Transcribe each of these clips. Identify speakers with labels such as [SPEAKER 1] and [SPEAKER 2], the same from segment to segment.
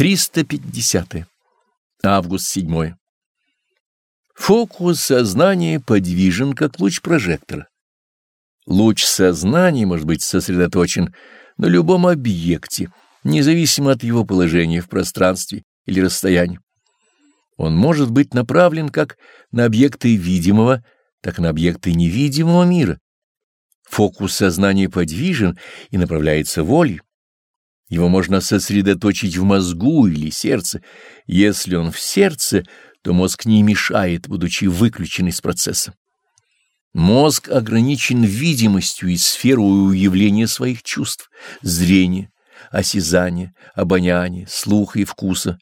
[SPEAKER 1] 350. Август 7. Фокус сознания подвижен, как луч прожектора. Луч сознания может быть сосредоточен на любом объекте, независимо от его положения в пространстве или расстоянии. Он может быть направлен как на объекты видимого, так и на объекты невидимого мира. Фокус сознания подвижен и направляется волей. Его можно сосредоточить в мозгу или сердце. Если он в сердце, то мозг не мешает, будучи выключен из процесса. Мозг ограничен видимостью и сферой уявления своих чувств, зрения, осязания, обоняния, слуха и вкуса.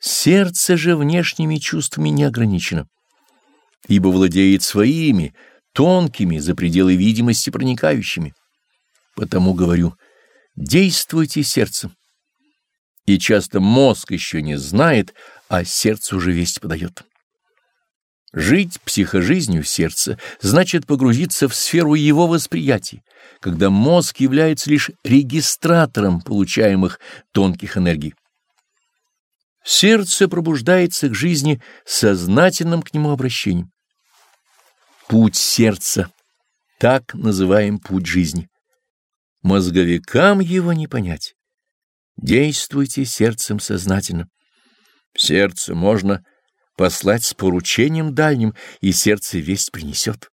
[SPEAKER 1] Сердце же внешними чувствами не ограничено, ибо владеет своими, тонкими, за пределы видимости проникающими. Потому говорю, действуйте сердцем. И часто мозг еще не знает, а сердце уже весть подает. Жить психожизнью сердца значит погрузиться в сферу его восприятия, когда мозг является лишь регистратором получаемых тонких энергий. Сердце пробуждается к жизни сознательным к нему обращением. Путь сердца, так называем путь жизни. Мозговикам его не понять. Действуйте сердцем сознательно. Сердце можно послать с поручением дальним, и сердце весть принесет.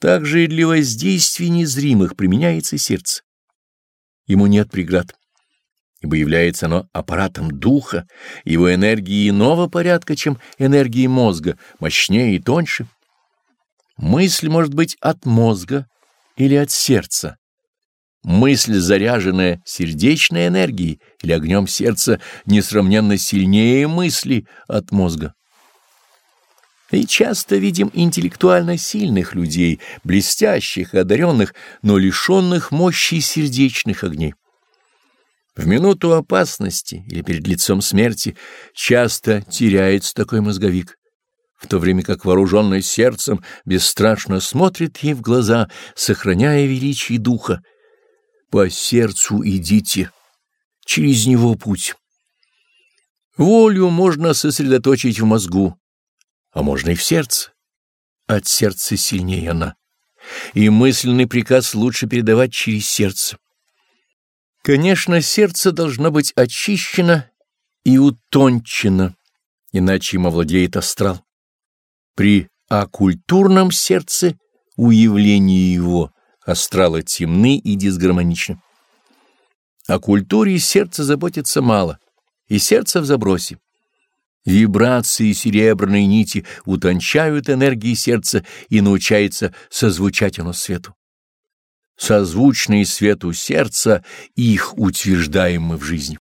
[SPEAKER 1] Также и для воздействий незримых применяется сердце. Ему нет преград, ибо является оно аппаратом духа, его энергии иного порядка, чем энергии мозга, мощнее и тоньше. Мысль может быть от мозга или от сердца, Мысль, заряженная сердечной энергией или огнем сердца, несравненно сильнее мысли от мозга. И часто видим интеллектуально сильных людей, блестящих, одаренных, но лишенных мощи сердечных огней. В минуту опасности или перед лицом смерти часто теряется такой мозговик, в то время как вооруженный сердцем бесстрашно смотрит ей в глаза, сохраняя величие духа, по сердцу идите, через него путь. Волю можно сосредоточить в мозгу, а можно и в сердце. От сердца сильнее она, и мысленный приказ лучше передавать через сердце. Конечно, сердце должно быть очищено и утончено, иначе им овладеет астрал. При оккультурном сердце уявление его астралы темны и дисгармоничны. О культуре сердца заботится мало, и сердце в забросе. Вибрации серебряной нити утончают энергии сердца и научается созвучать оно свету. Созвучные свету сердца их утверждаем мы в жизни.